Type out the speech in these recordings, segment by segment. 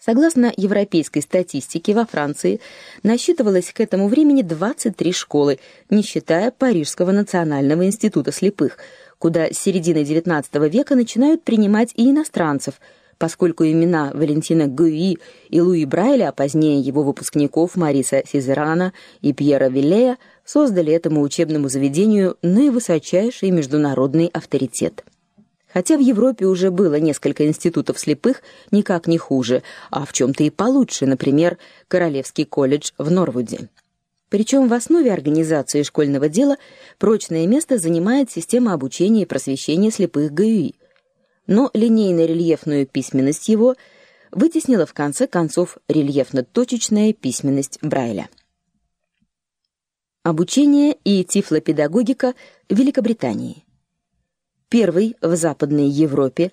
Согласно европейской статистике, во Франции насчитывалось к этому времени 23 школы, не считая Парижского национального института слепых, куда с середины XIX века начинают принимать и иностранцев, поскольку имена Валентина Гуи и Луи Брайля, а позднее его выпускников Мариса Сизерана и Пьера Виллея создали этому учебному заведению наивысочайший международный авторитет. Хотя в Европе уже было несколько институтов слепых, никак не хуже, а в чем то и получше, например, Королевский колледж в Норвуде. Причем в основе организации школьного дела прочное место занимает система обучения и просвещения слепых ГУИ. Но линейно-рельефную письменность его вытеснила в конце концов рельефно-точечная письменность Брайля. Обучение и тифлопедагогика в Великобритании. Первый в Западной Европе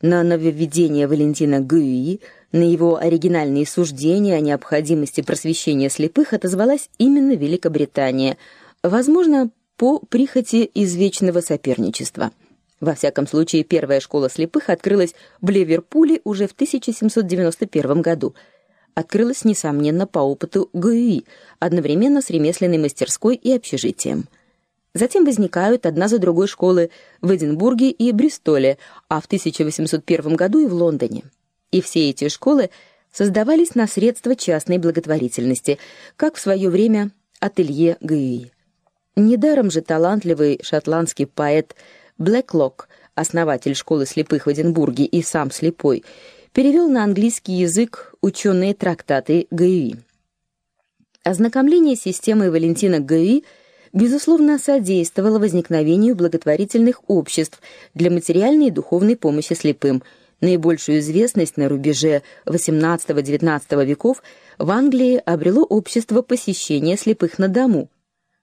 на нововведение Валентина Гюи, на его оригинальные суждения о необходимости просвещения слепых отозвалась именно Великобритания, возможно, по прихоти извечного соперничества. Во всяком случае, первая школа слепых открылась в Ливерпуле уже в 1791 году. Открылась несомненно по опыту Гюи, одновременно с ремесленной мастерской и общежитием. Затем возникают одна за другой школы в Эдинбурге и Бристоле, а в 1801 году и в Лондоне. И все эти школы создавались на средства частной благотворительности, как в свое время ателье Гюи. Недаром же талантливый шотландский поэт Блэклок, основатель школы слепых в Эдинбурге и сам слепой, перевел на английский язык ученые трактаты Гюи. Ознакомление с системой Валентина Гюи – безусловно, содействовало возникновению благотворительных обществ для материальной и духовной помощи слепым. Наибольшую известность на рубеже XVIII-XIX веков в Англии обрело общество посещения слепых на дому.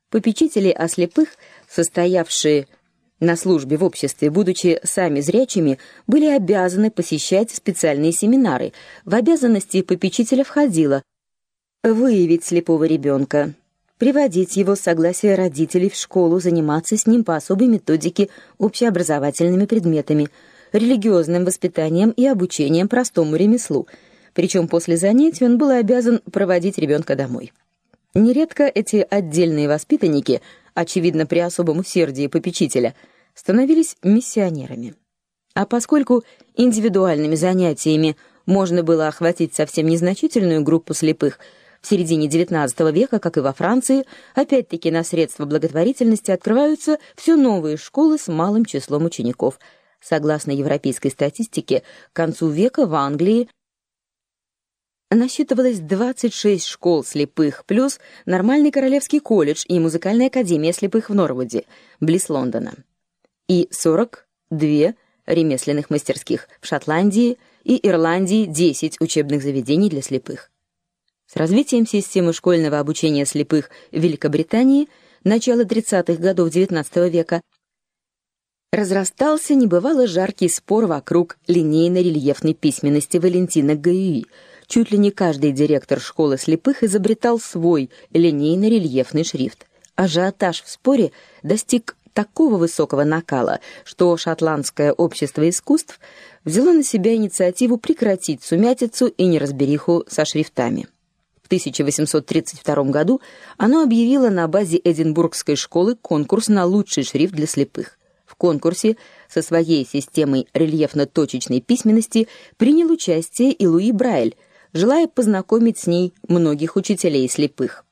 Попечители о слепых, состоявшие на службе в обществе, будучи сами зрячими, были обязаны посещать специальные семинары. В обязанности попечителя входило выявить слепого ребенка, приводить его с согласия родителей в школу, заниматься с ним по особой методике общеобразовательными предметами, религиозным воспитанием и обучением простому ремеслу. Причем после занятий он был обязан проводить ребенка домой. Нередко эти отдельные воспитанники, очевидно при особом усердии попечителя, становились миссионерами. А поскольку индивидуальными занятиями можно было охватить совсем незначительную группу слепых, в середине XIX века, как и во Франции, опять-таки на средства благотворительности открываются все новые школы с малым числом учеников. Согласно европейской статистике, к концу века в Англии насчитывалось 26 школ слепых плюс нормальный королевский колледж и музыкальная академия слепых в Норвуде, близ Лондона. И 42 ремесленных мастерских в Шотландии и Ирландии 10 учебных заведений для слепых. Развитием системы школьного обучения слепых в Великобритании начала 30-х годов XIX века разрастался небывало жаркий спор вокруг линейно-рельефной письменности Валентина Гаюи. Чуть ли не каждый директор школы слепых изобретал свой линейно-рельефный шрифт. Ажиотаж в споре достиг такого высокого накала, что шотландское общество искусств взяло на себя инициативу прекратить сумятицу и неразбериху со шрифтами. В 1832 году оно объявило на базе Эдинбургской школы конкурс на лучший шрифт для слепых. В конкурсе со своей системой рельефно-точечной письменности принял участие и Луи Брайль, желая познакомить с ней многих учителей слепых.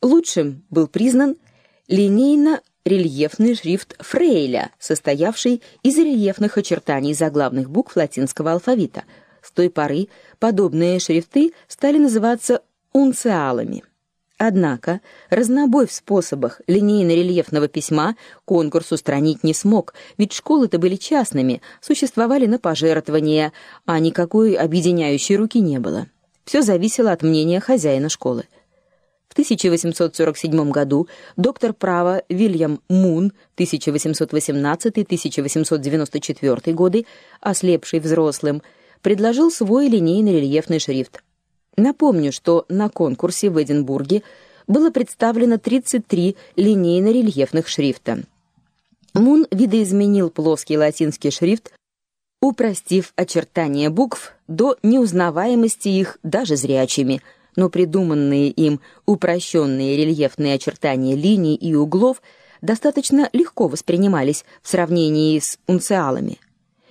Лучшим был признан линейно-рельефный шрифт Фрейля, состоявший из рельефных очертаний заглавных букв латинского алфавита – с той поры подобные шрифты стали называться унциалами. Однако разнобой в способах линейно-рельефного письма конкурс устранить не смог, ведь школы-то были частными, существовали на пожертвования, а никакой объединяющей руки не было. Все зависело от мнения хозяина школы. В 1847 году доктор права Вильям Мун 1818-1894 годы, ослепший взрослым, предложил свой линейный рельефный шрифт. Напомню, что на конкурсе в Эдинбурге было представлено 33 линейно-рельефных шрифта. Мун видоизменил плоский латинский шрифт упростив очертания букв до неузнаваемости их даже зрячими, но придуманные им упрощенные рельефные очертания линий и углов достаточно легко воспринимались в сравнении с унциалами.